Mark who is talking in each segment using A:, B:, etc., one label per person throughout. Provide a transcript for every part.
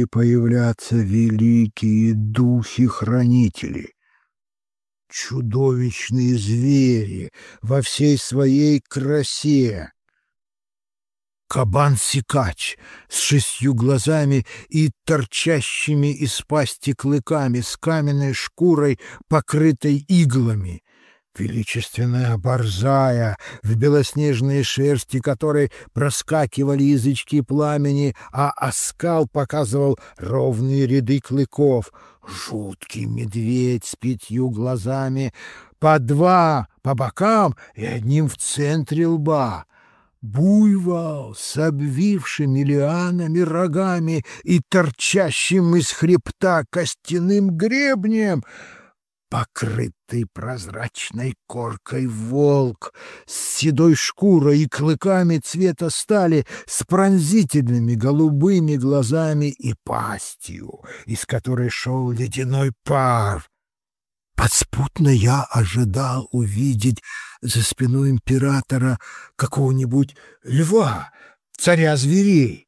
A: начали появляться великие духи-хранители. Чудовищные звери во всей своей красе. Кабан-сикач с шестью глазами и торчащими из пасти клыками, с каменной шкурой, покрытой иглами. Величественная борзая, в белоснежной шерсти которой проскакивали язычки пламени, а оскал показывал ровные ряды клыков. Жуткий медведь с пятью глазами, по два по бокам и одним в центре лба буйвол с обвившими лианами рогами и торчащим из хребта костяным гребнем, покрытый прозрачной коркой волк с седой шкурой и клыками цвета стали, с пронзительными голубыми глазами и пастью, из которой шел ледяной пар. Подспутно я ожидал увидеть за спиной императора какого-нибудь льва, царя зверей.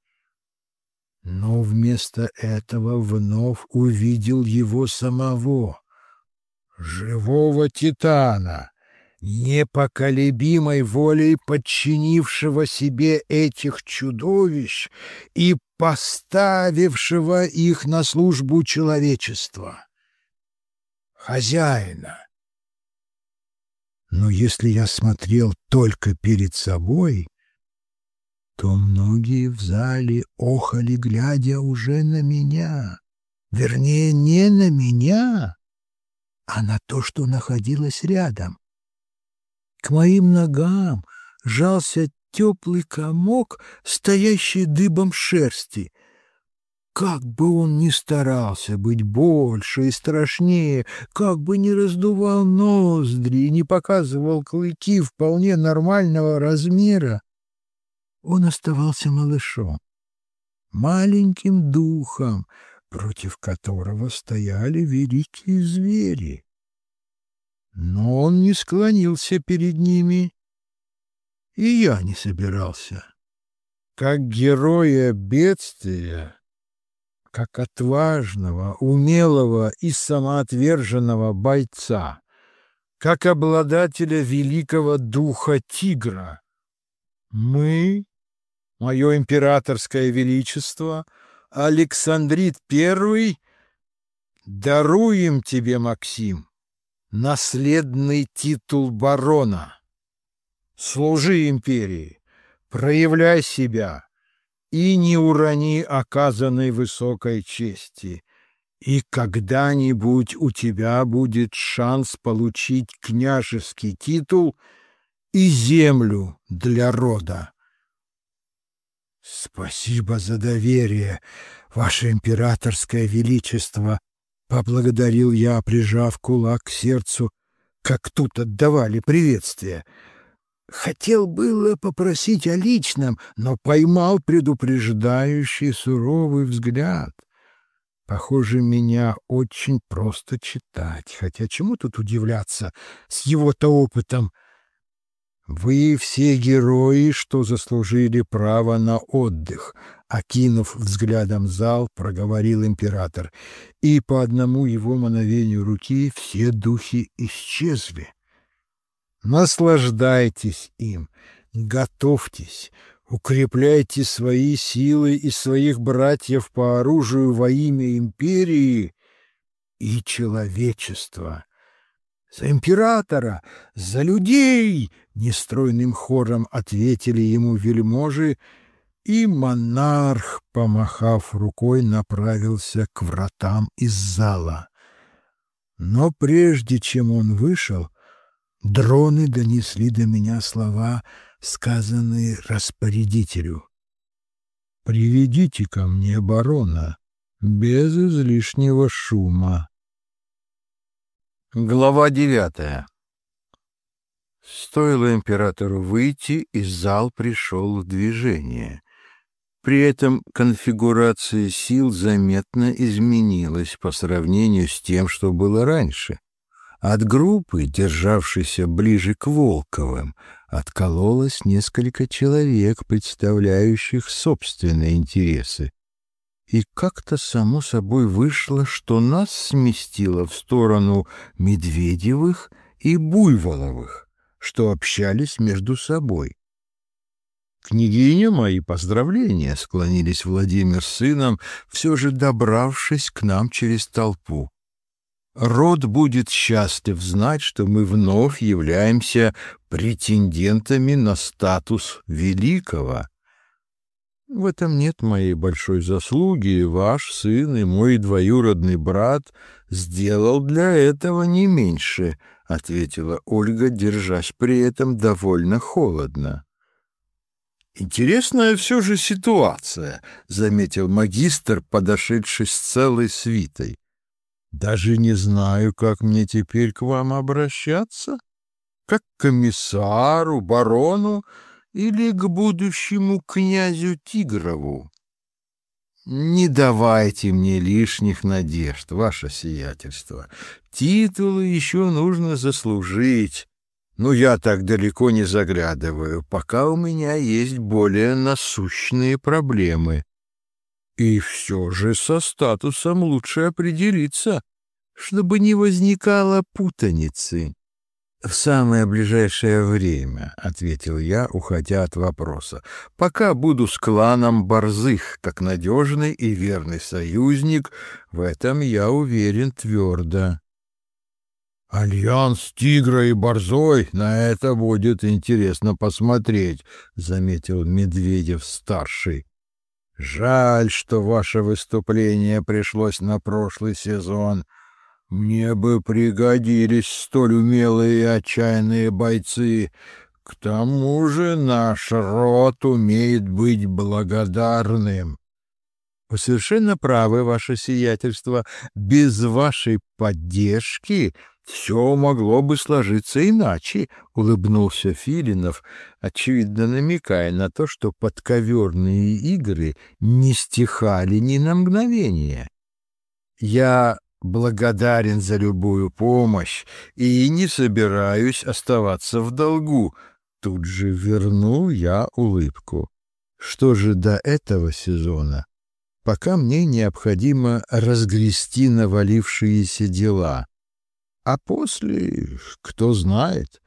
A: Но вместо этого вновь увидел его самого, живого титана, непоколебимой волей подчинившего себе этих чудовищ и поставившего их на службу человечества хозяина. Но если я смотрел только перед собой, то многие в зале охали, глядя уже на меня. Вернее, не на меня, а на то, что находилось рядом. К моим ногам жался теплый комок, стоящий дыбом шерсти — как бы он ни старался быть больше и страшнее, как бы ни раздувал ноздри и не показывал клыки вполне нормального размера, он оставался малышом, маленьким духом, против которого стояли великие звери. Но он не склонился перед ними, и я не собирался. Как героя бедствия как отважного, умелого и самоотверженного бойца, как обладателя великого духа тигра. Мы, мое императорское величество, Александрит I, даруем тебе, Максим, наследный титул барона. Служи империи, проявляй себя, и не урони оказанной высокой чести. И когда-нибудь у тебя будет шанс получить княжеский титул и землю для рода. Спасибо за доверие, ваше императорское величество, поблагодарил я, прижав кулак к сердцу, как тут отдавали приветствие. Хотел было попросить о личном, но поймал предупреждающий суровый взгляд. Похоже, меня очень просто читать, хотя чему тут удивляться с его-то опытом? Вы все герои, что заслужили право на отдых, окинув взглядом зал, проговорил император, и по одному его мановению руки все духи исчезли. Наслаждайтесь им, готовьтесь, укрепляйте свои силы и своих братьев по оружию во имя империи и человечества. За императора, за людей! Нестройным хором ответили ему вельможи, и монарх, помахав рукой, направился к вратам из зала. Но прежде чем он вышел, Дроны донесли до меня слова, сказанные распорядителю. «Приведите ко мне барона, без излишнего шума».
B: Глава девятая Стоило императору выйти, и зал пришел в движение. При этом конфигурация сил заметно изменилась по сравнению с тем, что было раньше. От группы, державшейся ближе к Волковым, откололось несколько человек, представляющих собственные интересы. и как-то само собой вышло, что нас сместило в сторону Медведевых и Буйволовых, что общались между собой. «Княгиня, мои поздравления!» — склонились Владимир с сыном, все же добравшись к нам через толпу. «Род будет счастлив знать, что мы вновь являемся претендентами на статус великого». В этом нет моей большой заслуги, ваш сын и мой двоюродный брат сделал для этого не меньше, — ответила Ольга, держась при этом довольно холодно. «Интересная все же ситуация», — заметил магистр, подошедший с целой свитой. «Даже не знаю, как мне теперь к вам обращаться. Как к комиссару, барону или к будущему князю Тигрову. Не давайте мне лишних надежд, ваше сиятельство. Титулы еще нужно заслужить. Но я так далеко не заглядываю, пока у меня есть более насущные проблемы. И все же со статусом лучше определиться, чтобы не возникало путаницы. «В самое ближайшее время», — ответил я, уходя от вопроса, «пока буду с кланом Борзых, как надежный и верный союзник, в этом я уверен твердо». «Альянс Тигра и Борзой, на это будет интересно посмотреть», — заметил Медведев-старший. «Жаль, что ваше выступление пришлось на прошлый сезон». Мне бы пригодились столь умелые и отчаянные бойцы. К тому же наш род умеет быть благодарным. — Вы совершенно правы, ваше сиятельство. Без вашей поддержки все могло бы сложиться иначе, — улыбнулся Филинов, очевидно намекая на то, что подковерные игры не стихали ни на мгновение. Я благодарен за любую помощь и не собираюсь оставаться в долгу. Тут же вернул я улыбку. Что же до этого сезона? Пока мне необходимо разгрести навалившиеся дела. А после, кто знает,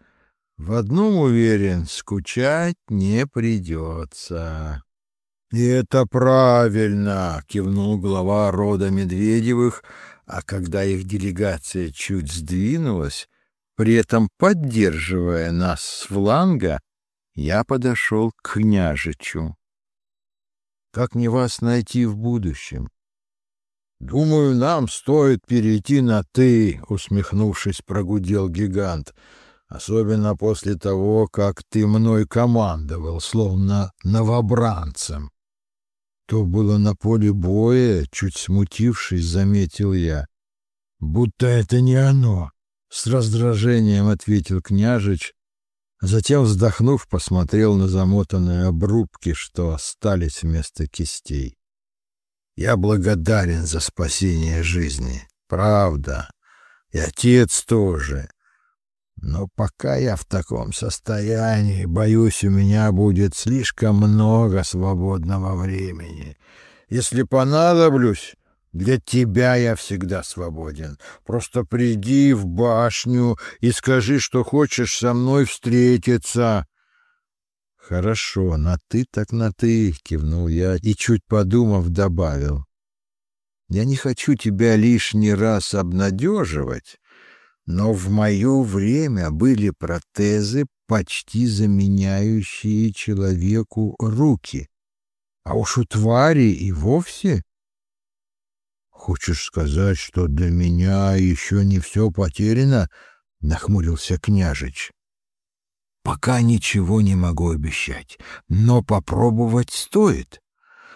B: в одном уверен, скучать не придется. — И это правильно, — кивнул глава рода Медведевых, а когда их делегация чуть сдвинулась, при этом поддерживая нас с фланга, я подошел к княжичу. «Как мне вас найти в будущем?» «Думаю, нам стоит перейти на «ты», — усмехнувшись, прогудел гигант, особенно после того, как ты мной командовал, словно новобранцем. То было на поле боя, чуть смутившись, заметил я. Будто это не оно, с раздражением ответил княжич, а затем, вздохнув, посмотрел на замотанные обрубки, что остались вместо кистей. Я благодарен за спасение жизни, правда, и отец тоже. Но пока я в таком состоянии, боюсь, у меня будет слишком много свободного времени. Если понадоблюсь, для тебя я всегда свободен. Просто приди в башню и скажи, что хочешь со мной встретиться. Хорошо, на ты так на ты, кивнул я и чуть подумав добавил. Я не хочу тебя лишний раз обнадеживать, но в мое время были протезы, почти заменяющие человеку руки. А уж у твари и вовсе. Хочешь сказать, что для меня еще не все потеряно? Нахмурился княжич. Пока ничего не могу обещать, но попробовать стоит.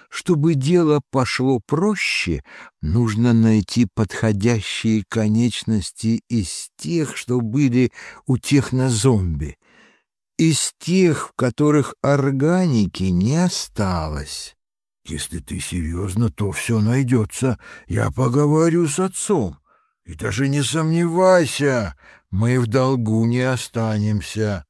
B: Чтобы дело пошло проще, нужно найти подходящие конечности из тех, что были у технозомби, из тех, в которых органики не осталось. Если ты серьезно, то все найдется. Я поговорю с отцом. И даже не сомневайся, мы в долгу не останемся.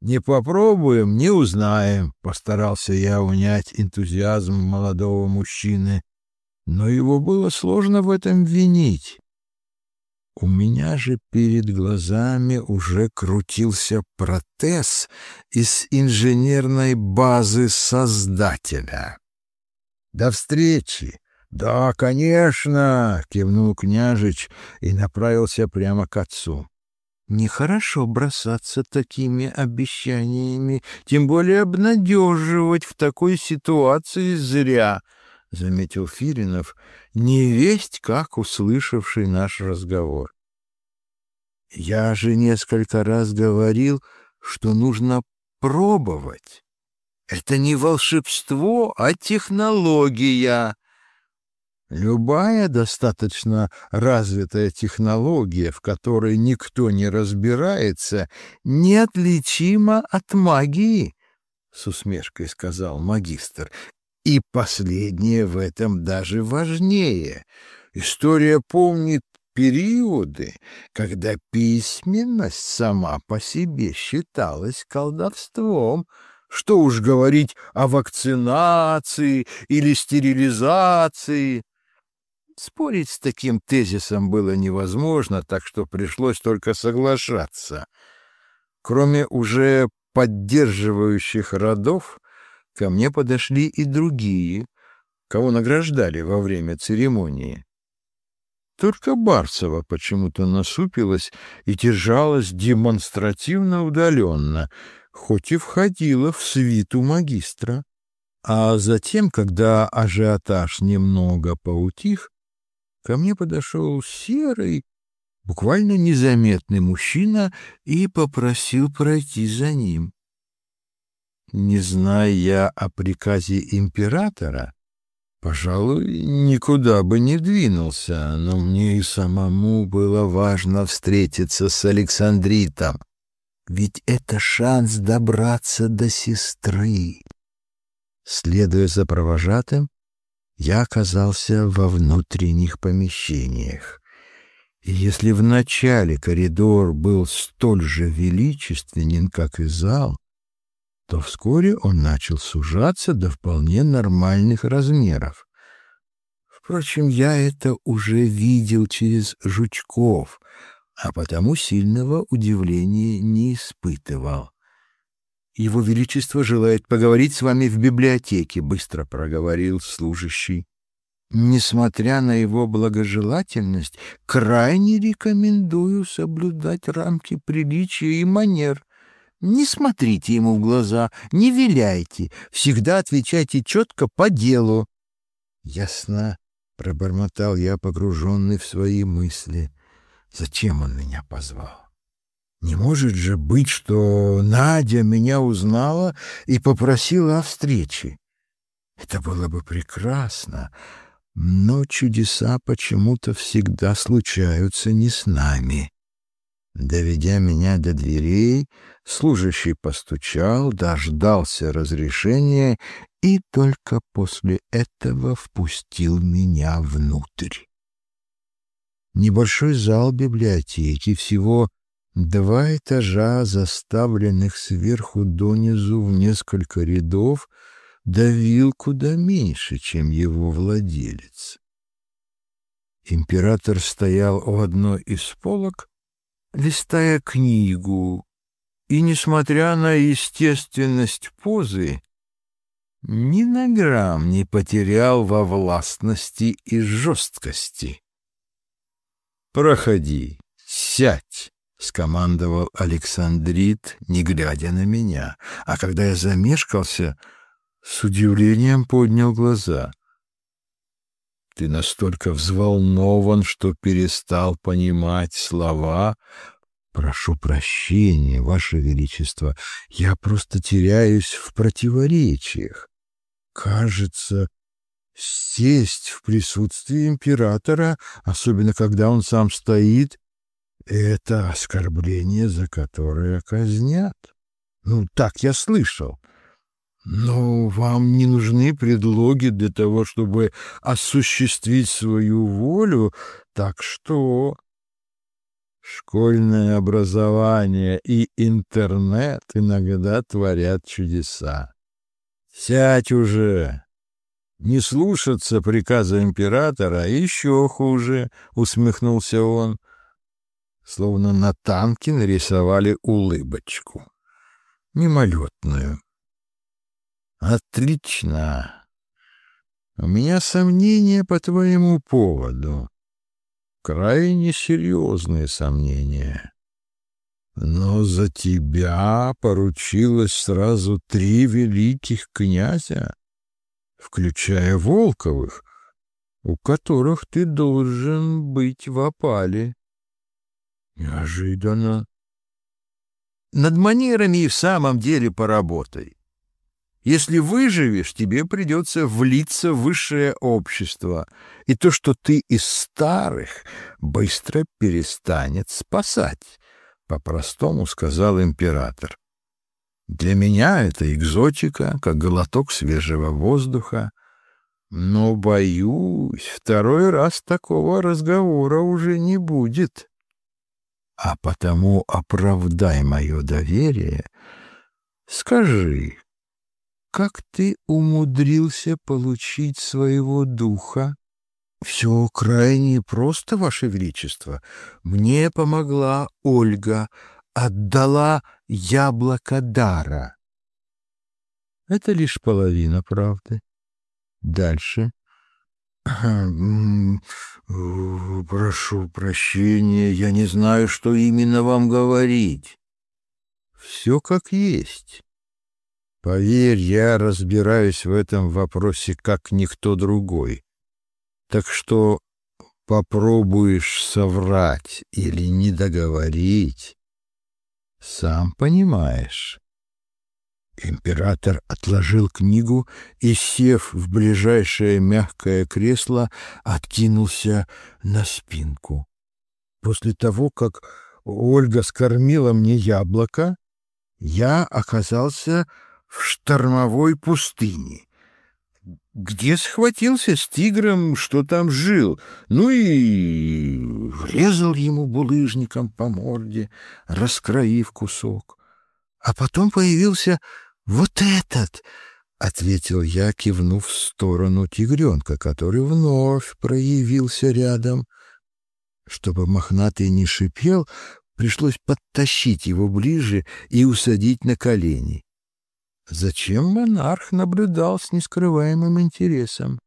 B: Не попробуем, не узнаем, постарался я унять энтузиазм молодого мужчины, но его было сложно в этом винить. У меня же перед глазами уже крутился протез из инженерной базы создателя. «До встречи!» «Да, конечно!» — кивнул княжич и направился прямо к отцу. Нехорошо бросаться такими обещаниями, тем более обнадеживать в такой ситуации зря, — заметил Филинов, невесть как услышавший наш разговор. Я же несколько раз говорил, что нужно пробовать. Это не волшебство, а технология. Любая достаточно развитая технология, в которой никто не разбирается, неотличима от магии, — с усмешкой сказал магистр. И последнее в этом даже важнее. История помнит периоды, когда письменность сама по себе считалась колдовством, что уж говорить о вакцинации или стерилизации. Спорить с таким тезисом было невозможно, так что пришлось только соглашаться. Кроме уже поддерживающих родов, ко мне подошли и другие, кого награждали во время церемонии. Только Барцева почему-то насупилась и держалась демонстративно удаленно, хоть и входила в свиту магистра. А затем, когда ажиотаж немного поутих, ко мне подошел серый, буквально незаметный мужчина и попросил пройти за ним. Не зная я о приказе императора, пожалуй, никуда бы не двинулся, но мне и самому было важно встретиться с Александритом, ведь это шанс добраться до сестры. Следуя за провожатым, я оказался во внутренних помещениях. И если в начале коридор был столь же величественен, как и зал, то вскоре он начал сужаться до вполне нормальных размеров. Впрочем, я это уже видел через жучков, а потому сильного удивления не испытывал. «Его Величество желает поговорить с вами в библиотеке», — быстро проговорил служащий. «Несмотря на его благожелательность, крайне рекомендую соблюдать рамки приличия и манер. Не смотрите ему в глаза, не виляйте, всегда отвечайте четко по делу». «Ясно», — пробормотал я, погруженный в свои мысли. «Зачем он меня позвал?» Не может же быть, что Надя меня узнала и попросила о встрече. Это было бы прекрасно, но чудеса почему-то всегда случаются не с нами. Доведя меня до дверей, служащий постучал, дождался разрешения и только после этого впустил меня внутрь. Небольшой зал библиотеки, всего Два этажа, заставленных сверху донизу в несколько рядов, давил куда меньше, чем его владелец. Император стоял у одной из полок, листая книгу, и, несмотря на естественность позы, ни на грамм не потерял во властности и жесткости. «Проходи, сядь!» — скомандовал Александрит, не глядя на меня, а когда я замешкался, с удивлением поднял глаза. «Ты настолько взволнован, что перестал понимать слова?» «Прошу прощения, Ваше Величество, я просто теряюсь в противоречиях. Кажется, сесть в присутствии императора, особенно когда он сам стоит, это оскорбление, за которое казнят. Ну, так я слышал. Но вам не нужны предлоги для того, чтобы осуществить свою волю, так что... Школьное образование и интернет иногда творят чудеса. Сядь уже! Не слушаться приказа императора еще хуже, — усмехнулся он. Словно на танке нарисовали улыбочку. Мимолетную. Отлично. У меня сомнения по твоему поводу. Крайне серьезные сомнения. Но за тебя поручилось сразу три великих князя включая Волковых, у которых ты должен быть в опале. Неожиданно. Над манерами и в самом деле поработай. Если выживешь, тебе придется влиться в высшее общество, и то, что ты из старых, быстро перестанет спасать, — по-простому сказал император. Для меня это экзотика, как глоток свежего воздуха. Но, боюсь, второй раз такого разговора уже не будет. А потому оправдай мое доверие. Скажи, как ты умудрился получить своего духа? Все крайне просто, Ваше Величество. Мне помогла Ольга, отдала яблоко дара. Это лишь половина правды. Дальше. «Прошу прощения, я не знаю, что именно вам говорить. Все как есть. Поверь, я разбираюсь в этом вопросе как никто другой. Так что попробуешь соврать или не договорить, сам понимаешь. Император отложил книгу и, сев в ближайшее мягкое кресло, откинулся на спинку. После того, как Ольга скормила мне яблоко, я оказался в штормовой пустыне где схватился с тигром, что там жил, ну и врезал ему булыжником по морде, раскроив кусок. А потом появился вот этот, — ответил я, кивнув в сторону тигренка, который вновь проявился рядом. Чтобы мохнатый не шипел, пришлось подтащить его ближе и усадить на колени. Зачем монарх наблюдал с нескрываемым интересом?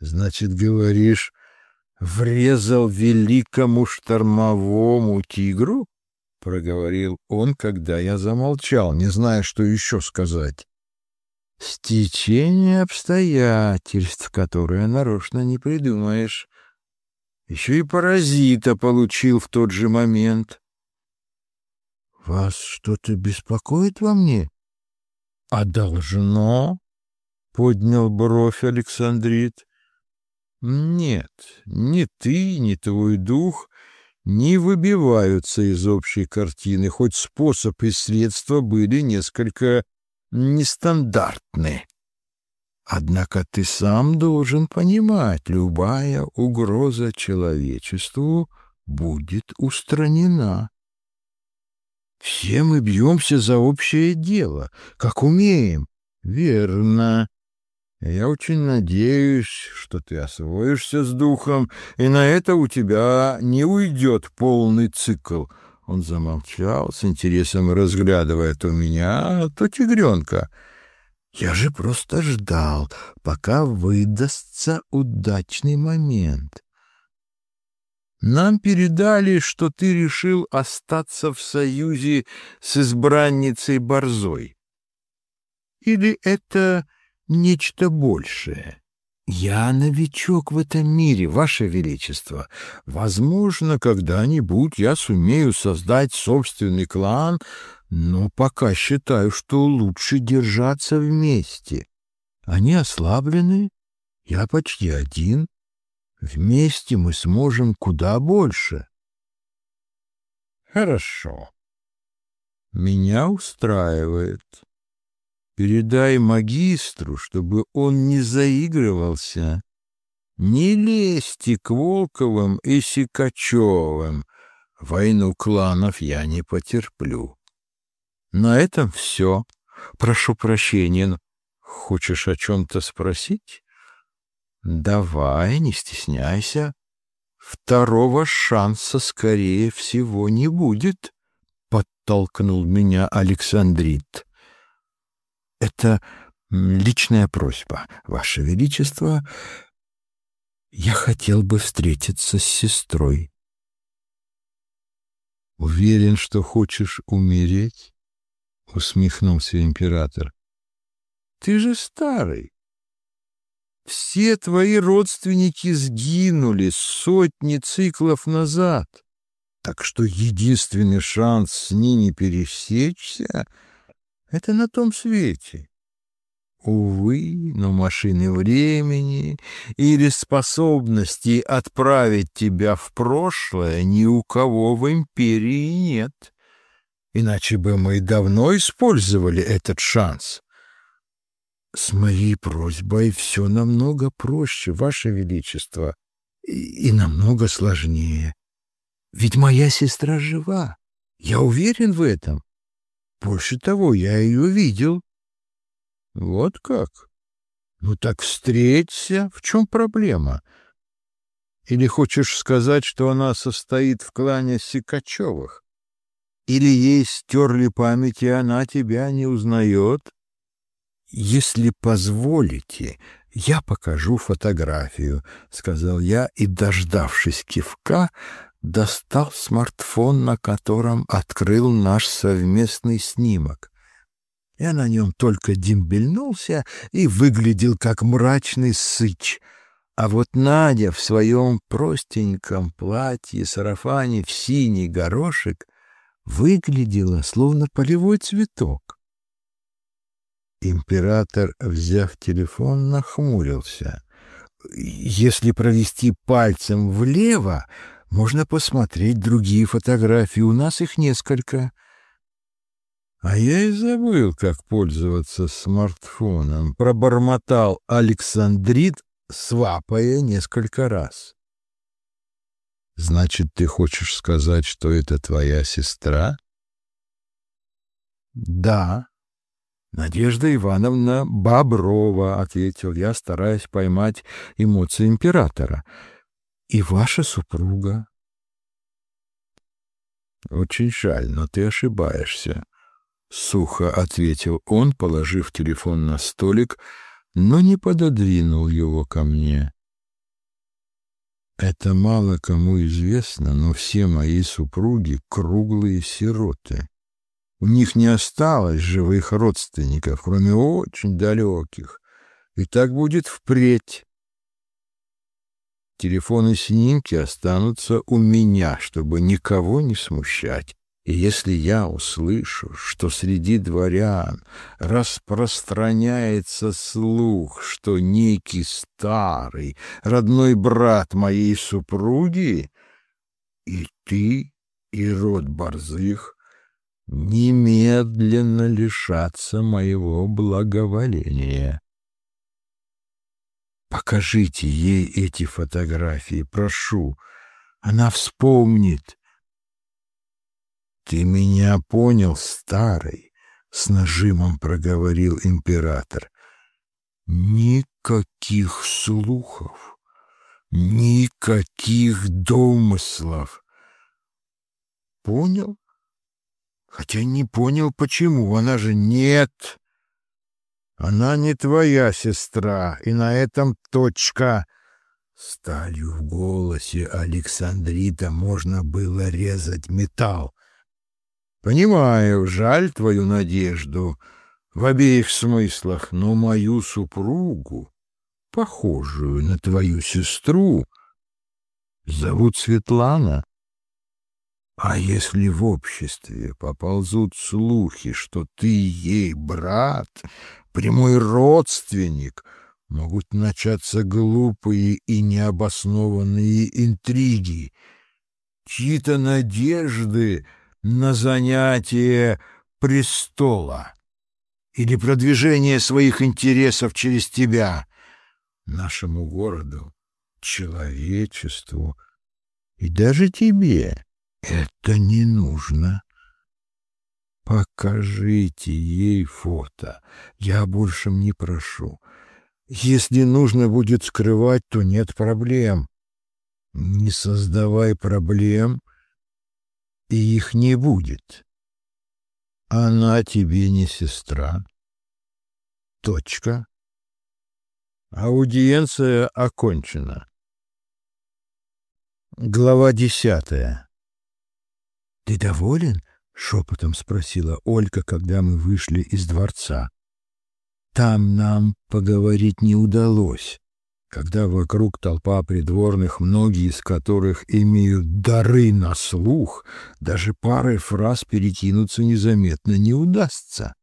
B: Значит, говоришь, врезал великому штормовому тигру? Проговорил он, когда я замолчал, не зная, что еще сказать. Стечение обстоятельств, которые нарочно не придумаешь. Еще и паразита получил в тот же момент. Вас что-то беспокоит во мне? А должно? Поднял бровь Александрит. Нет, ни ты, ни твой дух не выбиваются из общей картины, хоть способ и средства были несколько нестандартны. Однако ты сам должен понимать, любая угроза человечеству будет устранена. Все мы бьемся за общее дело, как умеем. Верно. Я очень надеюсь, что ты освоишься с духом, и на это у тебя не уйдет полный цикл. Он замолчал, с интересом разглядывая то меня, то тигренка. Я же просто ждал, пока выдастся удачный момент. Нам передали, что ты решил остаться в союзе с избранницей Борзой. Или это нечто большее? Я новичок в этом мире, Ваше Величество. Возможно, когда-нибудь я сумею создать собственный клан, но пока считаю, что лучше держаться вместе. Они ослаблены, я почти один, Вместе мы сможем куда больше. Хорошо. Меня устраивает. Передай магистру, чтобы он не заигрывался. Не лезьте к Волковым и Сикачевым. Войну кланов я не потерплю. На этом все. Прошу прощения. Хочешь о чем-то спросить? Давай, не стесняйся. Второго шанса, скорее всего, не будет, — подтолкнул меня Александрит. Это личная просьба, Ваше Величество. Я хотел бы встретиться с сестрой. Уверен, что хочешь умереть? — усмехнулся император. Ты же старый. Все твои родственники сгинули сотни циклов назад, так что единственный шанс с ними пересечься — это на том свете. Увы, но машины времени или способности отправить тебя в прошлое ни у кого в империи нет. Иначе бы мы давно использовали этот шанс. С моей просьбой все намного проще, Ваше Величество, и, и намного сложнее. Ведь моя сестра жива. Я уверен в этом. Больше того, я ее видел. Вот как? Ну так встреться. В чем проблема? Или хочешь сказать, что она состоит в клане Сикачевых? Или ей стерли память, и она тебя не узнает? «Если позволите, я покажу фотографию», — сказал я и, дождавшись кивка, достал смартфон, на котором открыл наш совместный снимок. Я на нем только дембельнулся и выглядел как мрачный сыч, а вот Надя в своем простеньком платье, сарафане в синий горошек выглядела словно полевой цветок. Император, взяв телефон, нахмурился. «Если провести пальцем влево, можно посмотреть другие фотографии. У нас их несколько». «А я и забыл, как пользоваться смартфоном», — пробормотал Александрит, свапая несколько раз. «Значит, ты хочешь сказать, что это твоя сестра?» «Да», «Надежда Ивановна Боброва», — ответил я, стараясь поймать эмоции императора. «И ваша супруга». «Очень жаль, но ты ошибаешься», — сухо ответил он, положив телефон на столик, но не пододвинул его ко мне. «Это мало кому известно, но все мои супруги — круглые сироты». У них не осталось живых родственников, кроме очень далеких. И так будет впредь. Телефоны снимки останутся у меня, чтобы никого не смущать. И если я услышу, что среди дворян распространяется слух, что некий старый родной брат моей супруги, и ты, и род Борзых немедленно лишаться моего благоволения. Покажите ей эти фотографии, прошу. Она вспомнит. Ты меня понял, старый, с нажимом проговорил император. Никаких слухов, никаких домыслов. Понял? Хотя не понял, почему. Она же нет. Она не твоя сестра, и на этом точка. Сталью в голосе Александрита можно было резать металл. Понимаю, жаль твою надежду в обеих смыслах, но мою супругу, похожую на твою сестру, зовут Светлана. А если в обществе поползут слухи, что ты ей брат, прямой родственник, могут начаться глупые и необоснованные интриги, чьи-то надежды на занятие престола или продвижение своих интересов через тебя. Нашему городу
A: человечеству и даже тебе это не нужно. Покажите ей фото. Я больше не прошу. Если нужно будет скрывать, то нет проблем. Не создавай проблем, и их не будет. Она тебе не сестра. Точка. Аудиенция окончена. Глава десятая. «Ты доволен?» — шепотом спросила Ольга, когда мы вышли из дворца. «Там нам поговорить не удалось, когда вокруг толпа придворных, многие из которых имеют дары на слух, даже парой фраз перекинуться незаметно не удастся».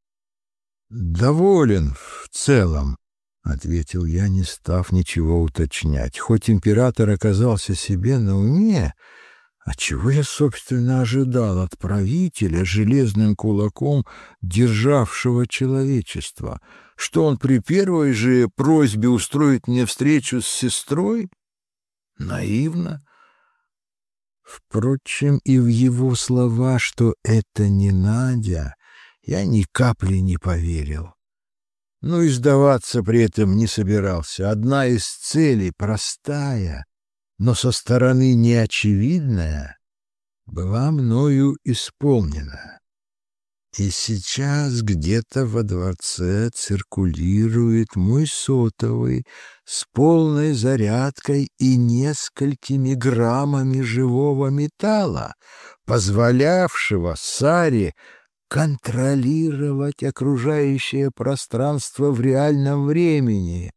A: «Доволен в целом», — ответил я, не став ничего уточнять. Хоть император оказался себе на уме, а чего я, собственно, ожидал от правителя, железным кулаком державшего человечество? Что он при первой же просьбе устроит мне встречу с сестрой? Наивно. Впрочем, и в его слова, что это не Надя, я ни капли не поверил. Ну и сдаваться при этом не собирался. Одна из целей, простая, но со стороны неочевидная, была мною исполнена. И сейчас где-то во дворце циркулирует мой сотовый с полной зарядкой и несколькими граммами живого металла, позволявшего Саре контролировать окружающее пространство в реальном времени,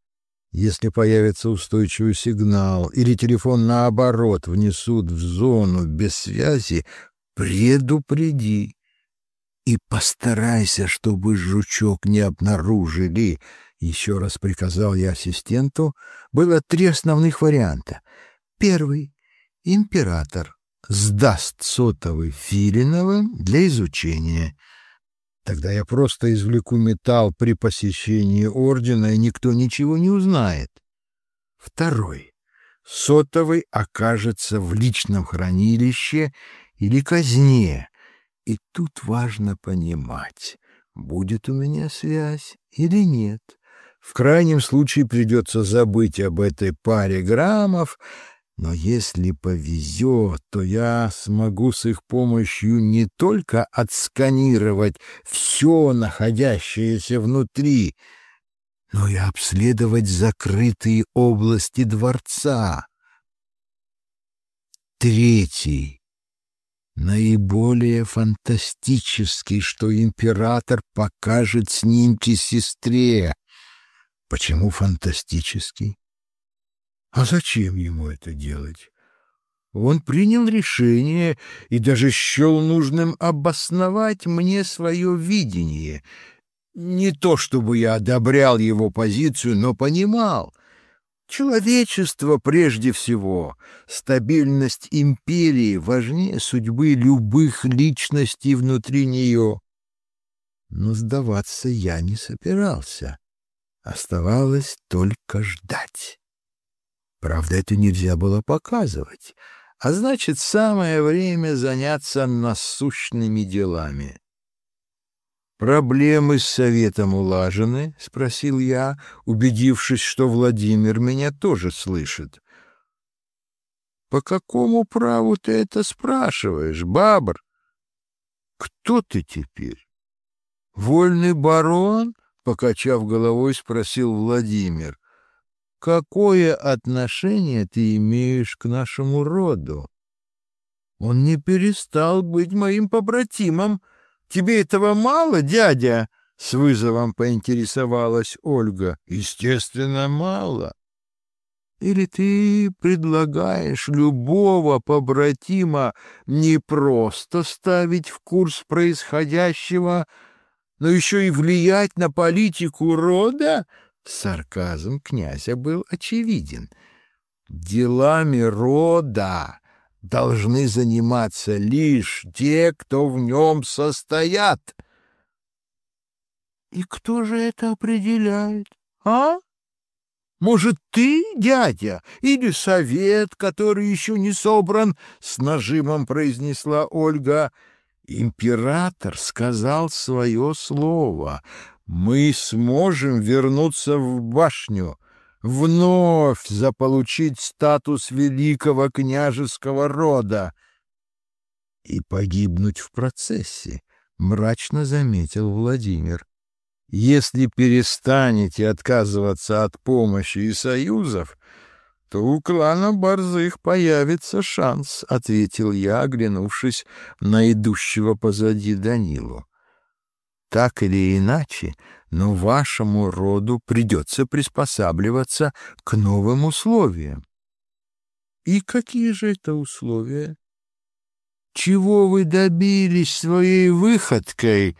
A: если появится устойчивый сигнал или телефон наоборот внесут в зону без связи, предупреди. И постарайся, чтобы жучок не обнаружили. Еще раз приказал я ассистенту. Было три основных варианта. Первый — император сдаст сотовый Филиновым для изучения — Тогда я просто извлеку металл при посещении ордена, и никто ничего не узнает. Второй. Сотовый окажется в личном хранилище или казне. И тут важно понимать, будет у меня связь или нет. В крайнем случае придется забыть об этой паре граммов, но если повезет, то я смогу с их помощью не только отсканировать все находящееся внутри, но и обследовать закрытые области дворца. Третий, наиболее фантастический, что император покажет снимки сестре. Почему фантастический? А зачем ему это делать? Он принял решение и даже счел нужным обосновать мне свое видение. Не то чтобы я одобрял его позицию, но понимал. Человечество прежде всего, стабильность империи важнее судьбы любых личностей внутри нее. Но сдаваться я не собирался. Оставалось только ждать. Правда, это нельзя было показывать, а значит, самое время заняться насущными делами. «Проблемы с советом улажены?» — спросил я, убедившись, что Владимир меня тоже слышит. «По какому праву ты это спрашиваешь, бабр? Кто ты теперь? Вольный барон?» — покачав головой, спросил Владимир какое отношение ты имеешь к нашему роду? Он не перестал быть моим побратимом. Тебе этого мало, дядя? С вызовом поинтересовалась Ольга. Естественно, мало. Или ты предлагаешь любого побратима не просто ставить в курс происходящего, но еще и влиять на политику рода? Сарказм князя был очевиден. Делами рода должны заниматься лишь те, кто в нем состоят. И кто же это определяет, а? Может, ты, дядя, или совет, который еще не собран, — с нажимом произнесла Ольга. Император сказал свое слово. Мы сможем вернуться в башню, вновь заполучить статус великого княжеского рода и погибнуть в процессе, — мрачно заметил Владимир. Если перестанете отказываться от помощи и союзов, то у клана Борзых появится шанс, — ответил я, оглянувшись на идущего позади Данилу. Так или иначе, но вашему роду придется приспосабливаться к новым условиям. И какие же это условия? Чего вы добились своей выходкой?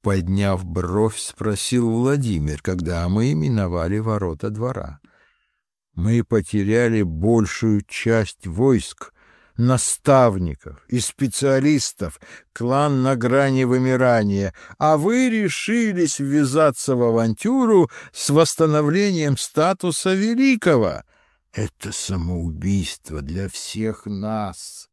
A: Подняв бровь, спросил Владимир, когда мы именовали ворота двора. Мы потеряли большую часть войск, наставников и специалистов, клан на грани вымирания, а вы решились ввязаться в авантюру с восстановлением статуса великого. Это самоубийство для всех нас.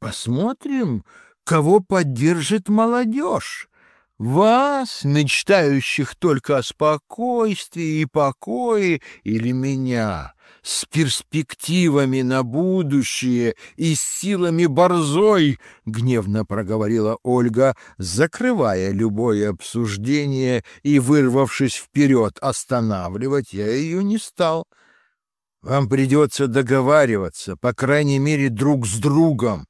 A: Посмотрим, кого поддержит молодежь. Вас, мечтающих только о спокойствии и покое, или меня, с перспективами на будущее и с силами борзой, — гневно проговорила Ольга, закрывая любое обсуждение и вырвавшись вперед. Останавливать я ее не стал. Вам придется договариваться, по крайней мере, друг с другом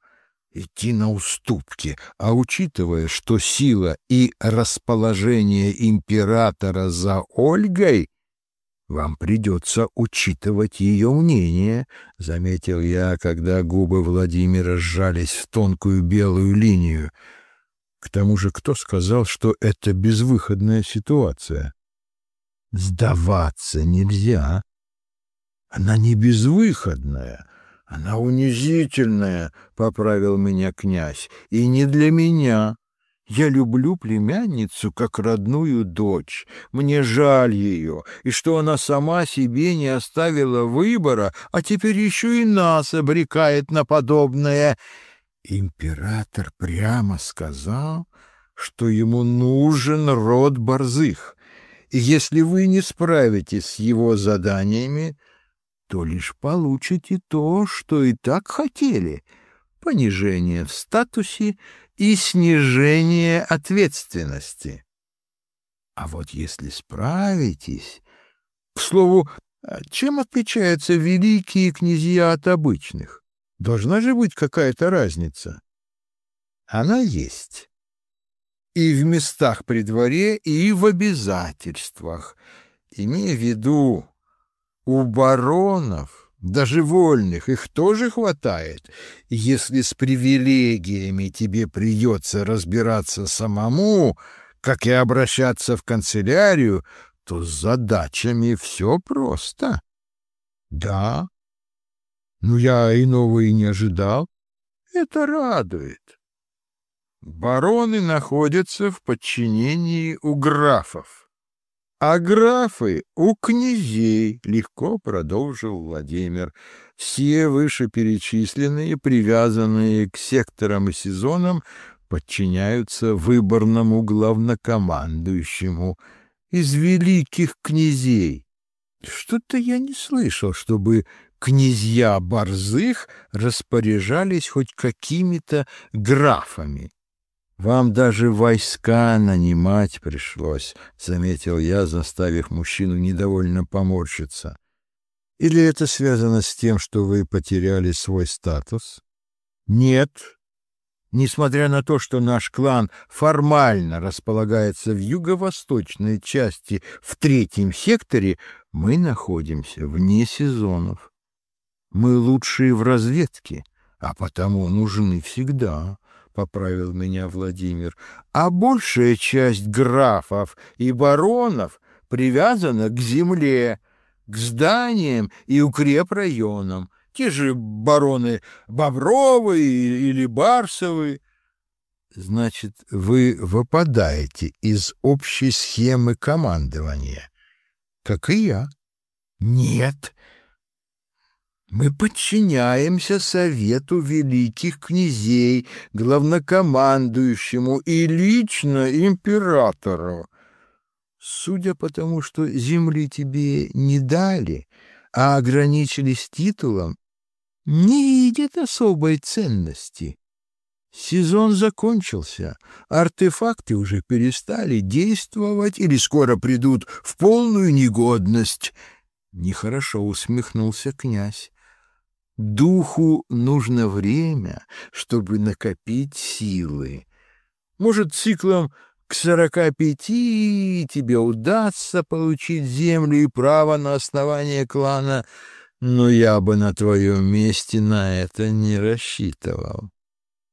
A: идти на уступки, а учитывая, что сила и расположение императора за Ольгой, вам придется учитывать ее мнение, — заметил я, когда губы Владимира сжались в тонкую белую линию. К тому же кто сказал, что это безвыходная ситуация? Сдаваться нельзя. Она не безвыходная, «Она унизительная», — поправил меня князь, — «и не для меня. Я люблю племянницу как родную дочь. Мне жаль ее, и что она сама себе не оставила выбора, а теперь еще и нас обрекает на подобное». Император прямо сказал, что ему нужен род борзых, и если вы не справитесь с его заданиями, то лишь получите то, что и так хотели — понижение в статусе и снижение ответственности. А вот если справитесь... К слову, а чем отличаются великие князья от обычных? Должна же быть какая-то разница. Она есть. И в местах при дворе, и в обязательствах. Имея в виду у баронов, даже вольных, их тоже хватает. Если с привилегиями тебе придется разбираться самому, как и обращаться в канцелярию, то с задачами все просто. Да. Ну, я иного и не ожидал. Это радует. Бароны находятся в подчинении у графов. А графы у князей, — легко продолжил Владимир, — все вышеперечисленные, привязанные к секторам и сезонам, подчиняются выборному главнокомандующему из великих князей. Что-то я не слышал, чтобы князья Борзых распоряжались хоть какими-то графами. Вам даже войска нанимать пришлось, — заметил я, заставив мужчину недовольно поморщиться. Или это связано с тем, что вы потеряли свой статус? Нет. Несмотря на то, что наш клан формально располагается в юго-восточной части в третьем секторе, мы находимся вне сезонов. Мы лучшие в разведке, а потому нужны всегда поправил меня Владимир, а большая часть графов и баронов привязана к земле, к зданиям и укрепрайонам. Те же бароны Бобровы или Барсовы. Значит, вы выпадаете из общей схемы командования, как и я. Нет. Мы подчиняемся совету великих князей, главнокомандующему и лично императору. Судя по тому, что земли тебе не дали, а ограничились титулом, не видит особой ценности. Сезон закончился, артефакты уже перестали действовать или скоро придут в полную негодность. Нехорошо усмехнулся князь. Духу нужно время, чтобы накопить силы. Может, циклом к сорока пяти тебе удастся получить землю и право на основание клана, но я бы на твоем месте на это не рассчитывал.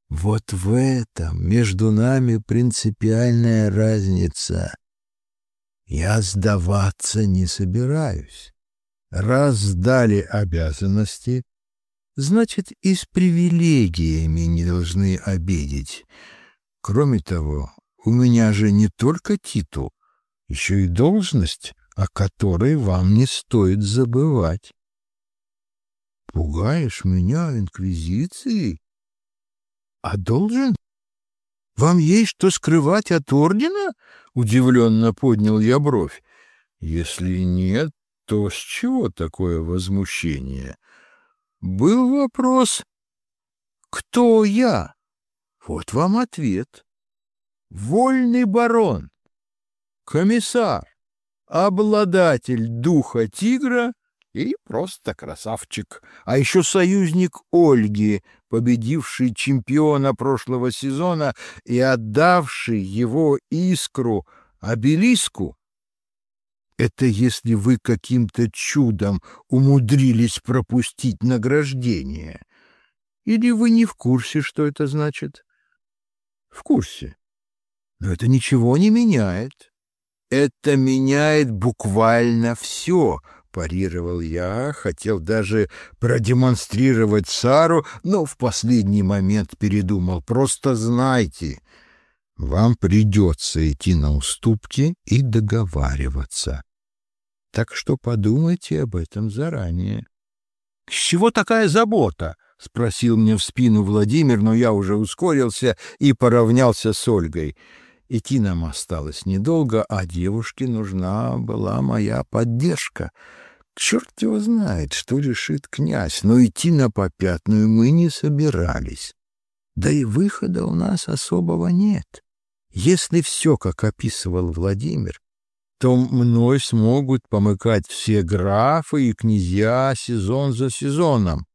A: Вот в этом между нами принципиальная разница. Я сдаваться не собираюсь. Раз сдали обязанности, значит, и с привилегиями не должны обидеть. Кроме того, у меня же не только титул, еще и должность, о которой вам не стоит забывать. Пугаешь меня инквизицией? А должен? Вам есть что скрывать от ордена? Удивленно поднял я бровь. Если нет, то с чего такое возмущение? Был вопрос, кто я? Вот вам ответ. Вольный барон, комиссар, обладатель духа тигра и просто красавчик. А еще союзник Ольги, победивший чемпиона прошлого сезона и отдавший его искру обелиску. Это если вы каким-то чудом умудрились пропустить награждение. Или вы не в курсе, что это значит? В курсе. Но это ничего не меняет. Это меняет буквально все — парировал я, хотел даже продемонстрировать Сару, но в последний момент передумал. Просто знайте, вам придется идти на уступки и договариваться. Так что подумайте об этом заранее. — С чего такая забота? — спросил мне в спину Владимир, но я уже ускорился и поравнялся с Ольгой. Идти нам осталось недолго, а девушке нужна была моя поддержка — Черт его знает, что решит князь, но идти на попятную мы не собирались. Да и выхода у нас особого нет. Если все, как описывал Владимир, то мной смогут помыкать все графы и князья сезон за сезоном.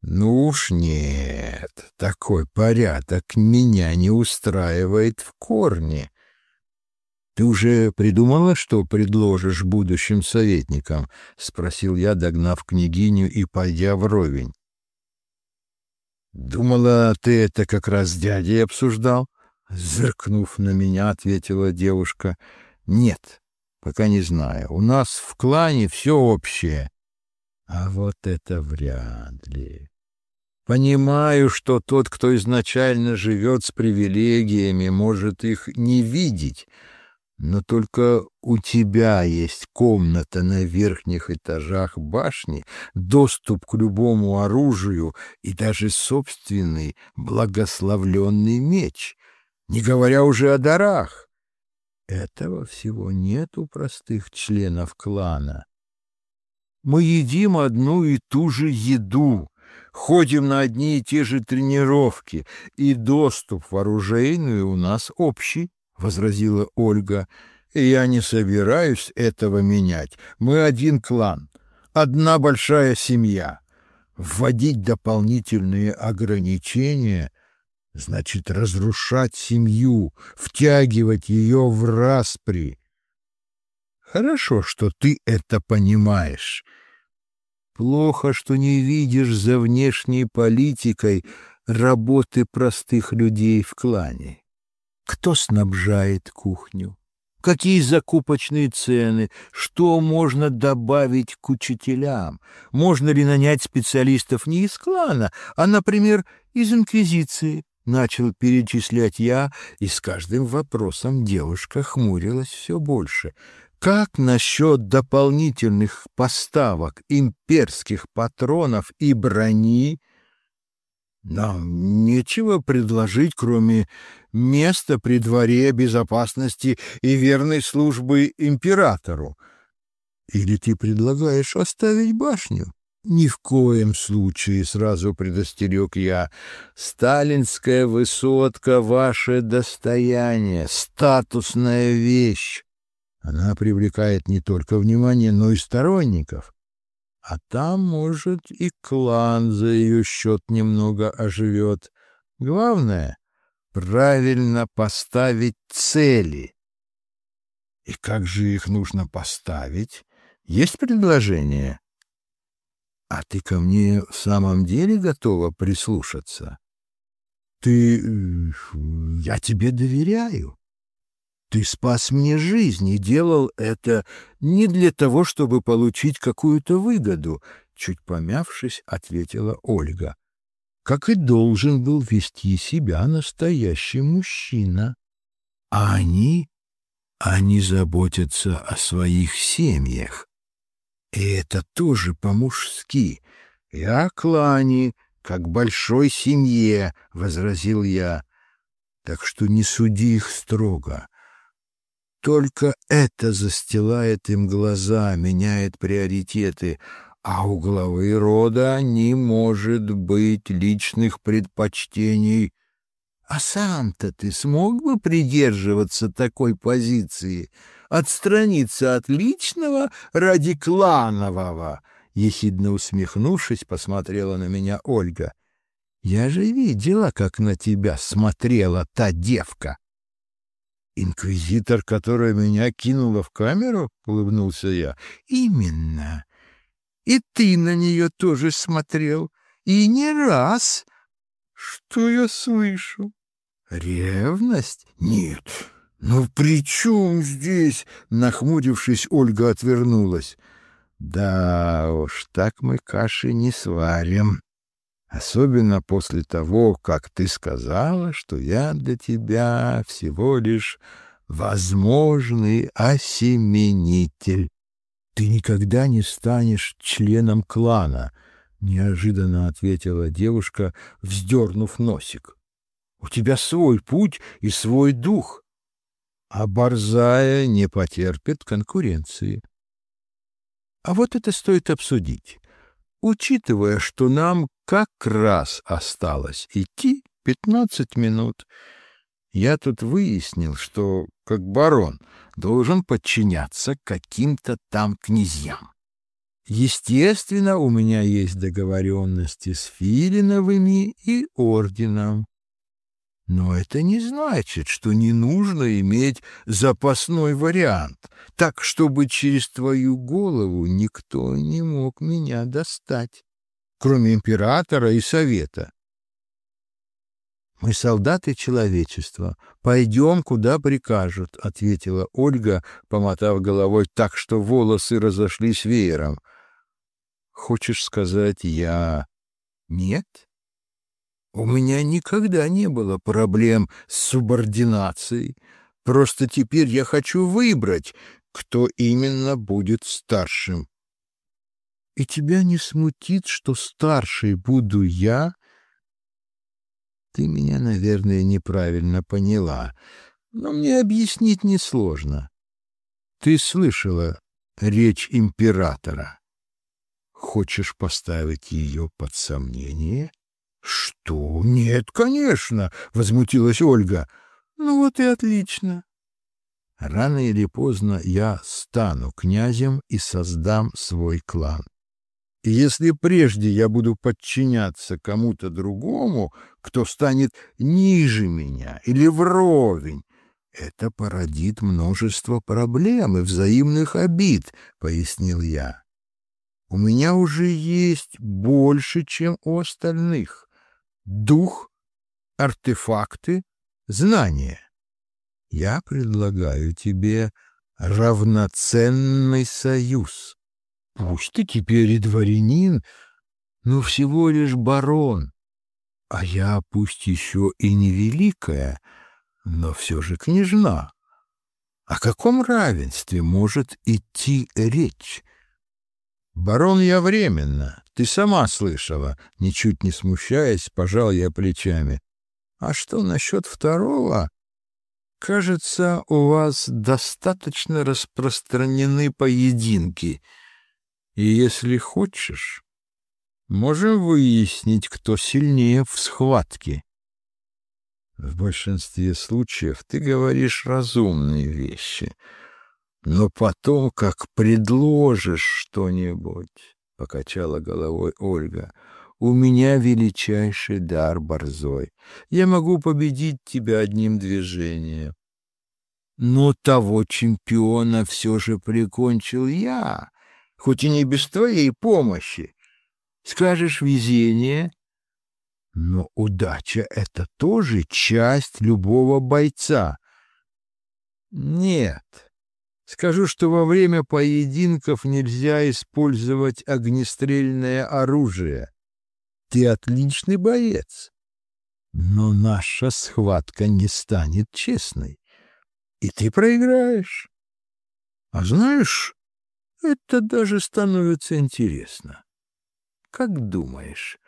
A: Ну уж нет, такой порядок меня не устраивает в корне. «Ты уже придумала, что предложишь будущим советникам?» — спросил я, догнав княгиню и пойдя вровень. «Думала, ты это как раз с дядей обсуждал?» Зыркнув на меня, ответила девушка. «Нет, пока не знаю. У нас в клане все общее». «А вот это вряд ли. Понимаю, что тот, кто изначально живет с привилегиями, может их не видеть» Но только у тебя есть комната на верхних этажах башни, доступ к любому оружию и даже собственный благословленный меч, не говоря уже о дарах. Этого всего нет у простых членов клана. Мы едим одну и ту же еду, ходим на одни и те же тренировки, и доступ в оружейную у нас общий возразила Ольга. «Я не собираюсь этого менять. Мы один клан, одна большая семья. Вводить дополнительные ограничения значит разрушать семью, втягивать ее в распри. Хорошо, что ты это понимаешь. Плохо, что не видишь за внешней политикой работы простых людей в клане. Кто снабжает кухню? Какие закупочные цены? Что можно добавить к учителям? Можно ли нанять специалистов не из клана, а, например, из инквизиции? Начал перечислять я, и с каждым вопросом девушка хмурилась все больше.
B: как насчет дополнительных поставок имперских патронов и брони? Нам нечего предложить, кроме места при дворе безопасности и верной службы императору. Или ты предлагаешь оставить башню? Ни в коем случае, сразу предостерег я. Сталинская высотка — ваше достояние, статусная вещь. Она привлекает не только внимание, но и сторонников. А там, может, и клан за ее счет немного оживет. Главное — правильно поставить цели. И как же их нужно поставить? Есть предложение? А ты ко мне в самом деле готова прислушаться? Ты... Э, я тебе доверяю. Ты спас мне жизнь и делал это не для того, чтобы получить какую-то выгоду, чуть помявшись, ответила Ольга. Как и должен был вести себя настоящий мужчина. А они, они заботятся о своих семьях. И это тоже по-мужски. О клане, как большой семье, — возразил я. Так что не суди их строго. Только это застилает им глаза, меняет приоритеты, а у главы рода не может быть личных предпочтений. А сам-то ты смог бы придерживаться такой позиции, отстраниться от личного ради кланового? Ехидно усмехнувшись, посмотрела на меня Ольга. Я же видела, как на тебя смотрела та девка. «Инквизитор, которая меня кинула в камеру?» — улыбнулся я. «Именно. И ты на нее тоже смотрел. И не раз. Что я слышу? Ревность? Нет. Ну при чем здесь?» — нахмурившись, Ольга отвернулась. «Да уж, так мы каши не сварим». Особенно после того, как ты сказала, что я для тебя всего лишь возможный осеменитель. Ты никогда не станешь членом клана, — неожиданно ответила девушка, вздернув носик. У тебя свой путь и свой дух, а борзая не потерпит конкуренции. А вот это стоит обсудить учитывая, что нам как раз осталось идти пятнадцать минут. Я тут выяснил, что, как барон, должен подчиняться каким-то там князьям. Естественно, у меня есть договоренности с Филиновыми и орденом. Но это не значит, что не нужно иметь запасной вариант, так, чтобы через твою голову никто не мог меня достать, кроме императора и совета. «Мы солдаты человечества. Пойдем, куда прикажут», — ответила Ольга, помотав головой так, что волосы разошлись веером. «Хочешь сказать, я...» «Нет?» У меня никогда не было проблем с субординацией. Просто теперь я хочу выбрать, кто именно будет старшим. И тебя не смутит, что старший буду я? Ты меня, наверное, неправильно поняла, но мне объяснить несложно. Ты слышала речь императора. Хочешь поставить ее под сомнение? — «Что? Нет, конечно!» — возмутилась Ольга. «Ну вот и отлично!» Рано или поздно я стану князем и создам свой клан. И если прежде я буду подчиняться кому-то другому, кто станет ниже меня или вровень, это породит множество проблем и взаимных обид, — пояснил я. У меня уже есть больше, чем у остальных дух, артефакты, знания. Я предлагаю тебе равноценный союз. Пусть ты теперь и дворянин, но всего лишь барон, а я пусть еще и не великая, но все же княжна. О каком равенстве может идти речь? Барон я временно, ты сама слышала, ничуть не смущаясь, пожал я плечами. А что насчет второго? Кажется, у вас достаточно распространены поединки, и если хочешь, можем выяснить, кто сильнее в схватке. В большинстве случаев ты говоришь разумные вещи, но потом, как предложишь что-нибудь, — покачала головой Ольга, — у меня величайший дар борзой. Я могу победить тебя одним движением. Но того чемпиона все же прикончил я, хоть и не без твоей помощи. Скажешь везение, но удача — это тоже часть любого бойца. Нет. Скажу, что во время поединков нельзя использовать огнестрельное оружие. Ты отличный боец. Но наша схватка не станет честной. И ты проиграешь. А знаешь, это даже становится интересно. Как думаешь,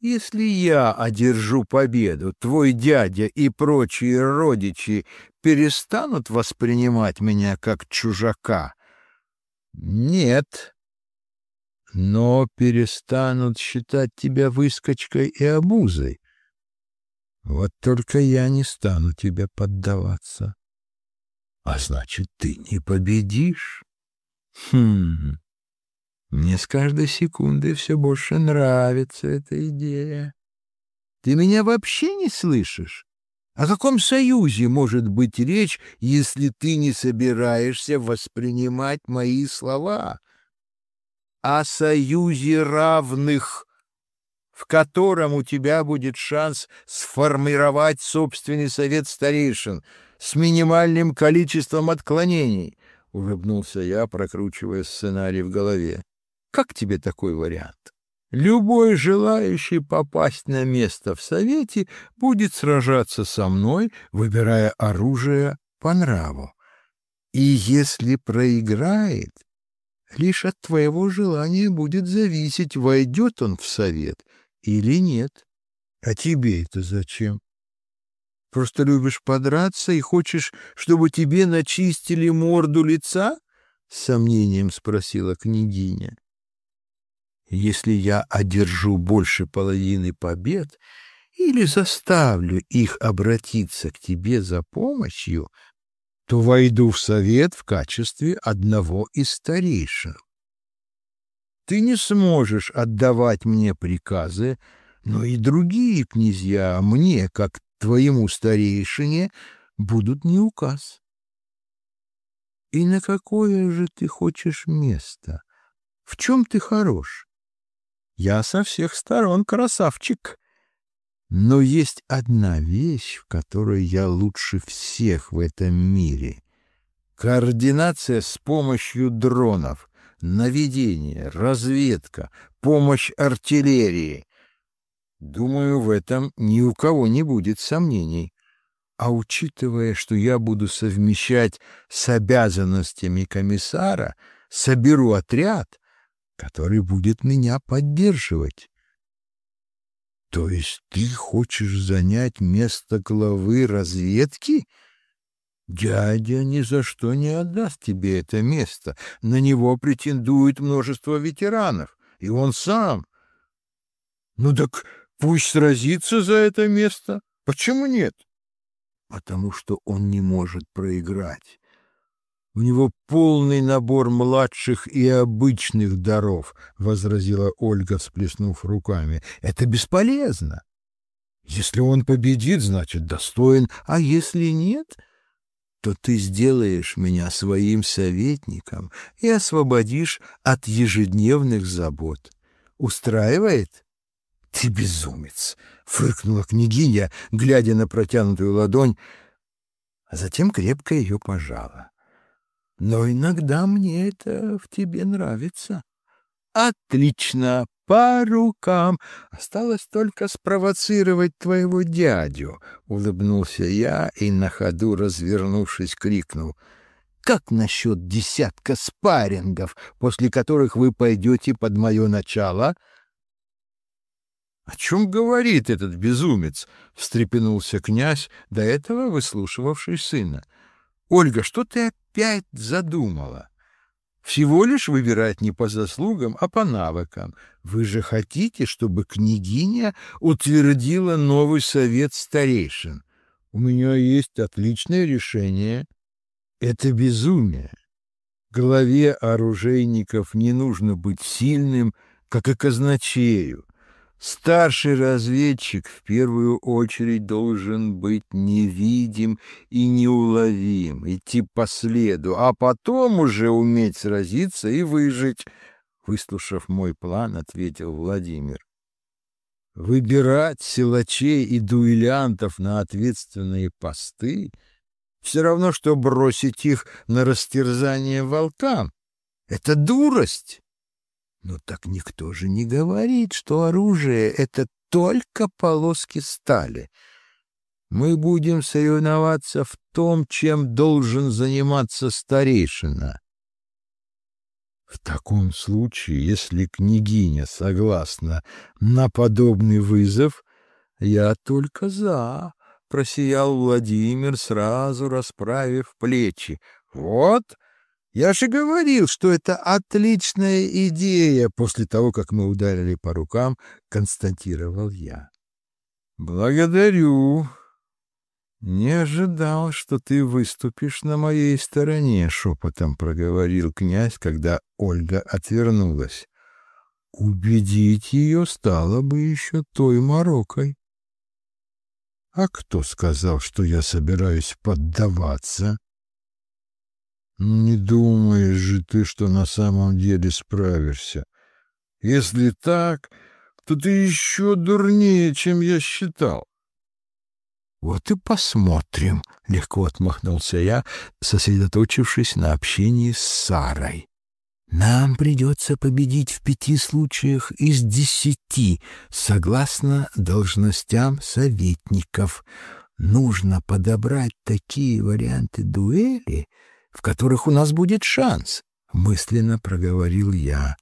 B: если я одержу победу, твой дядя и прочие родичи перестанут воспринимать меня как чужака? Нет. Но перестанут считать тебя выскочкой и обузой. Вот только я не стану тебе поддаваться. А значит, ты не победишь. Хм... Мне с каждой секундой все больше нравится эта идея. Ты меня вообще не слышишь? О каком союзе может быть речь, если ты не собираешься воспринимать мои слова? О союзе равных, в котором у тебя будет шанс сформировать собственный совет старейшин с минимальным количеством отклонений, — улыбнулся я, прокручивая сценарий в голове. Как тебе такой вариант? Любой желающий попасть на место в Совете будет сражаться со мной, выбирая оружие по нраву. И если проиграет, лишь от твоего желания будет зависеть, войдет он в Совет или нет. А тебе это зачем? Просто любишь подраться и хочешь, чтобы тебе начистили морду лица? — с сомнением спросила княгиня. Если я одержу больше половины побед или заставлю их обратиться к тебе за помощью, то войду в совет в качестве одного из старейшин. Ты не сможешь отдавать мне приказы, но и другие князья мне, как твоему старейшине, будут не указ. И на какое же ты хочешь место? В чем ты хорош? Я со всех сторон красавчик. Но есть одна вещь, в которой я лучше всех в этом мире. Координация с помощью дронов, наведение, разведка, помощь артиллерии. Думаю, в этом ни у кого не будет сомнений. А учитывая, что я буду совмещать с обязанностями комиссара, соберу отряд, который будет меня поддерживать. То есть ты хочешь занять место главы разведки? Дядя ни за что не отдаст тебе это место. На него претендует множество ветеранов, и он сам. Ну так пусть сразится за это место. Почему нет? Потому что он не может проиграть. У него полный набор младших и обычных даров, — возразила Ольга, всплеснув руками. — Это бесполезно. Если он победит, значит, достоин, а если нет, то ты сделаешь меня своим советником и освободишь от ежедневных забот. Устраивает? — Ты безумец! — фыркнула княгиня, глядя на протянутую ладонь, а затем крепко ее пожала но иногда мне это в тебе нравится. Отлично,
A: по рукам. Осталось только спровоцировать твоего дядю, — улыбнулся я и на ходу, развернувшись, крикнул. Как насчет десятка спаррингов, после которых вы пойдете под мое начало? — О чем говорит этот безумец? — встрепенулся князь, до этого выслушивавший сына. — Ольга, что ты опять задумала? Всего лишь выбирать не по заслугам, а по навыкам. Вы же хотите, чтобы княгиня утвердила новый совет старейшин. У меня есть отличное решение. Это безумие. Главе оружейников не нужно быть сильным, как и казначею. Старший разведчик в первую очередь должен быть невидим и неуловим, идти по следу, а потом уже уметь сразиться и выжить. Выслушав мой план, ответил Владимир. Выбирать силачей и дуэлянтов на ответственные посты все равно, что бросить их на растерзание волкам. Это дурость. Но так никто же не говорит, что оружие — это только полоски стали. Мы будем соревноваться в том, чем должен заниматься старейшина. В таком случае, если княгиня согласна на подобный вызов, я только за, — просиял Владимир, сразу расправив плечи. Вот я же говорил, что это отличная идея, после того, как мы ударили по рукам, констатировал я. Благодарю. Не ожидал, что ты выступишь на моей стороне, шепотом проговорил князь, когда Ольга отвернулась. Убедить ее стало бы еще той морокой. А кто сказал, что я собираюсь поддаваться? Не думаешь же ты, что на самом деле справишься. Если так, то ты еще дурнее, чем я считал. Вот и посмотрим, — легко отмахнулся я, сосредоточившись на общении с Сарой. Нам придется победить в пяти случаях из десяти, согласно должностям советников. Нужно подобрать такие варианты дуэли, в которых у нас будет шанс, — мысленно проговорил я.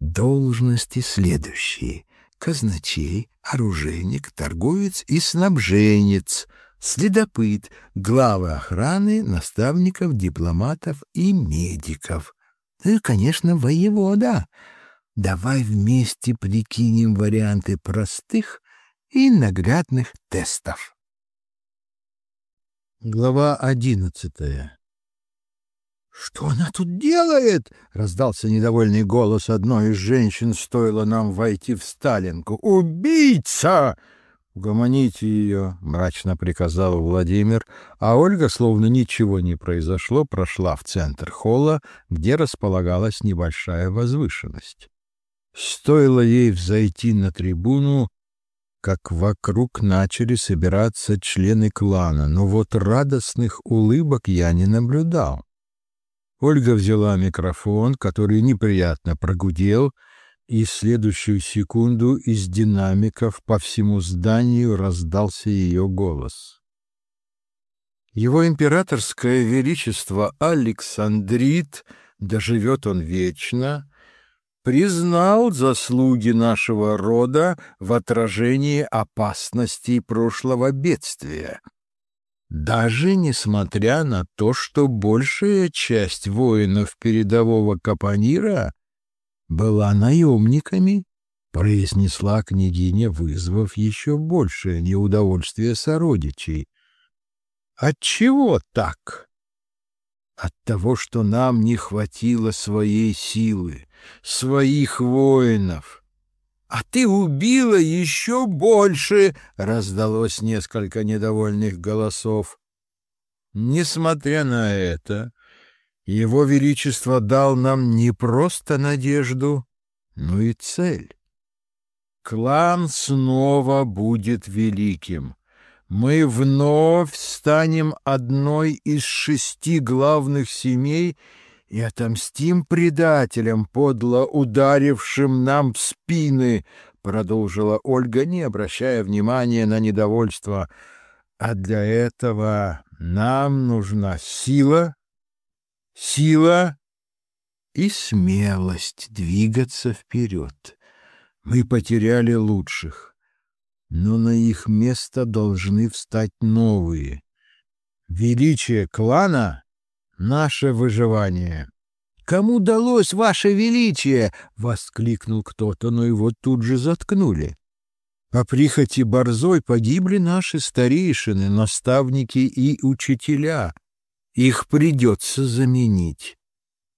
A: Должности следующие — казначей, оружейник, торговец и снабженец, следопыт, главы охраны, наставников, дипломатов и медиков. Ну и, конечно, воевода. Давай вместе прикинем варианты простых и наглядных тестов. Глава одиннадцатая «Что она тут делает?» — раздался недовольный голос одной из женщин, стоило нам войти в Сталинку. «Убийца!» «Угомоните ее», — мрачно приказал Владимир, а Ольга, словно ничего не произошло, прошла в центр холла, где располагалась небольшая возвышенность. Стоило ей взойти на трибуну, как вокруг начали собираться члены клана, но вот радостных улыбок я не наблюдал. Ольга взяла микрофон, который неприятно прогудел, и в следующую секунду из динамиков по всему зданию раздался ее голос. Его императорское величество Александрит, доживет он вечно, признал заслуги нашего рода в отражении опасностей прошлого бедствия — даже несмотря на то, что большая часть воинов передового Капанира была наемниками, произнесла княгиня, вызвав еще большее неудовольствие сородичей. Отчего так? От того, что нам не хватило своей силы, своих воинов — «А ты убила еще больше!» — раздалось несколько недовольных голосов. Несмотря на это, его Величество дал нам не просто надежду, но и цель. Клан снова будет великим. Мы вновь станем одной из шести главных семей — и отомстим предателям, подло ударившим нам в спины, — продолжила Ольга, не обращая внимания на недовольство. А для этого нам нужна сила, сила и смелость двигаться вперед. Мы потеряли лучших, но на их место должны встать новые. Величие клана — наше выживание. «Кому далось ваше величие?» — воскликнул кто-то, но его тут же заткнули. По прихоти Борзой погибли наши старейшины, наставники и учителя. Их придется заменить.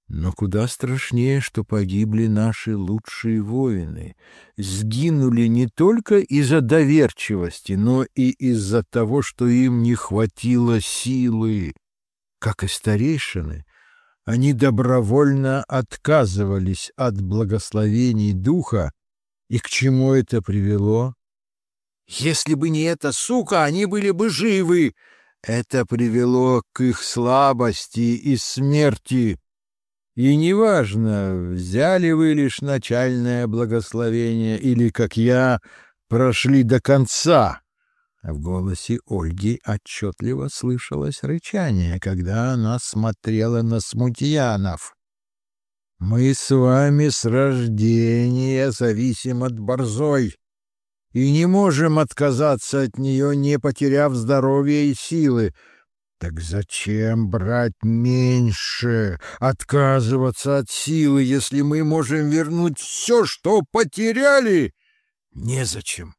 A: Но куда страшнее, что погибли наши лучшие воины. Сгинули не только из-за доверчивости, но и из-за того, что им не хватило силы. Как и старейшины, они добровольно отказывались от благословений духа, и к чему это привело? Если бы не эта сука, они были бы живы. Это привело к их слабости и смерти. И неважно, взяли вы лишь начальное благословение или, как я, прошли до конца. В голосе Ольги отчетливо слышалось рычание, когда она смотрела на смутьянов. «Мы с вами с рождения зависим от борзой и не можем отказаться от нее, не потеряв здоровья и силы. Так зачем брать меньше, отказываться от силы, если мы можем вернуть все, что потеряли? Незачем.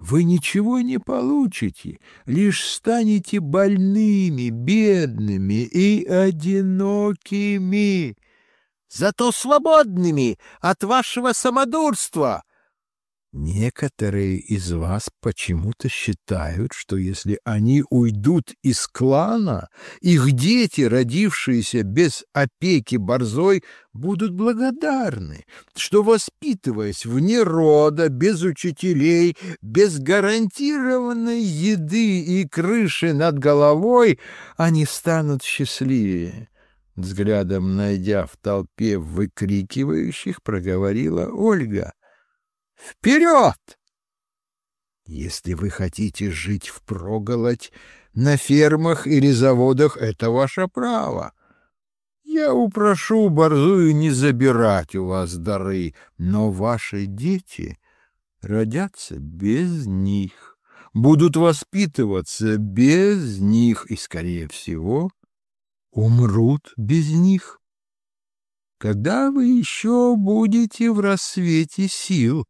A: Вы ничего не получите, лишь станете больными, бедными и одинокими, зато свободными от вашего самодурства, Некоторые из вас почему-то считают, что если они уйдут из клана, их дети, родившиеся без опеки борзой, будут благодарны, что, воспитываясь вне рода, без учителей, без гарантированной еды и крыши над головой, они станут счастливее. Взглядом найдя в толпе выкрикивающих, проговорила Ольга — Вперед! Если вы хотите жить впроголодь на фермах или заводах, это ваше право. Я упрошу Борзую не забирать у вас дары, но ваши дети родятся без них, будут воспитываться без них и, скорее всего, умрут без них. Когда вы еще будете в рассвете сил,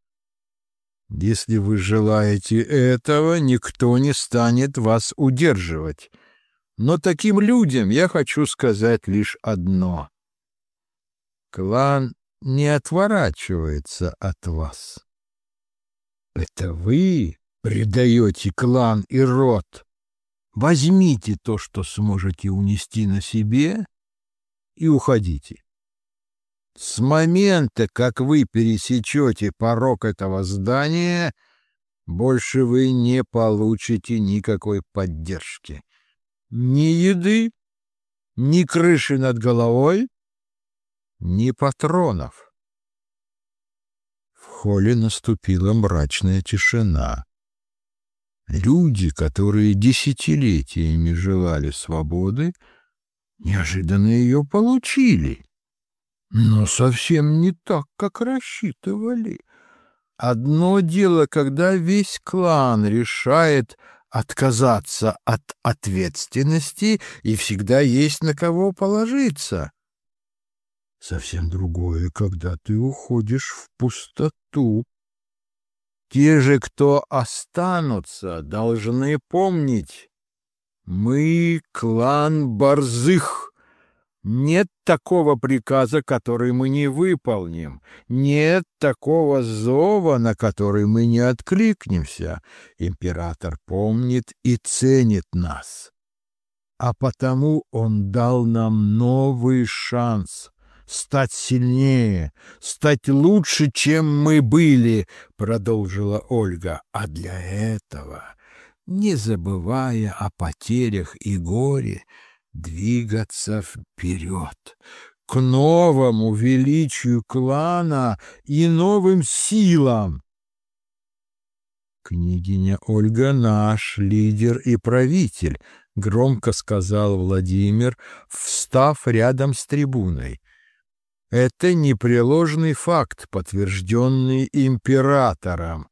A: если вы желаете этого, никто не станет вас удерживать. Но таким людям я хочу сказать лишь одно. Клан не отворачивается от вас. Это вы предаете клан и род. Возьмите то, что сможете унести на себе, и уходите. С момента, как вы пересечете порог этого здания, больше вы не получите никакой поддержки. Ни еды, ни крыши над головой, ни патронов. В холле наступила мрачная тишина. Люди, которые десятилетиями желали свободы, неожиданно ее получили. Но совсем не так, как рассчитывали. Одно дело, когда весь клан решает отказаться от ответственности и всегда есть на кого положиться. Совсем другое, когда ты уходишь в пустоту. Те же, кто останутся, должны помнить. Мы — клан Борзых. Нет такого приказа, который мы не выполним. Нет такого зова, на который мы не откликнемся. Император помнит и ценит нас. А потому он дал нам новый шанс стать сильнее, стать лучше, чем мы были, продолжила Ольга. А для этого, не забывая о потерях и горе, двигаться вперед, к новому величию клана и новым силам. «Княгиня Ольга наш лидер и правитель», — громко сказал Владимир, встав рядом с трибуной. «Это непреложный факт, подтвержденный императором.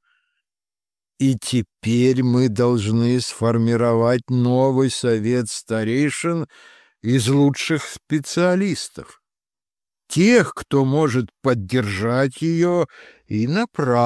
A: И теперь мы должны сформировать новый совет старейшин из лучших специалистов, тех, кто может поддержать ее и направить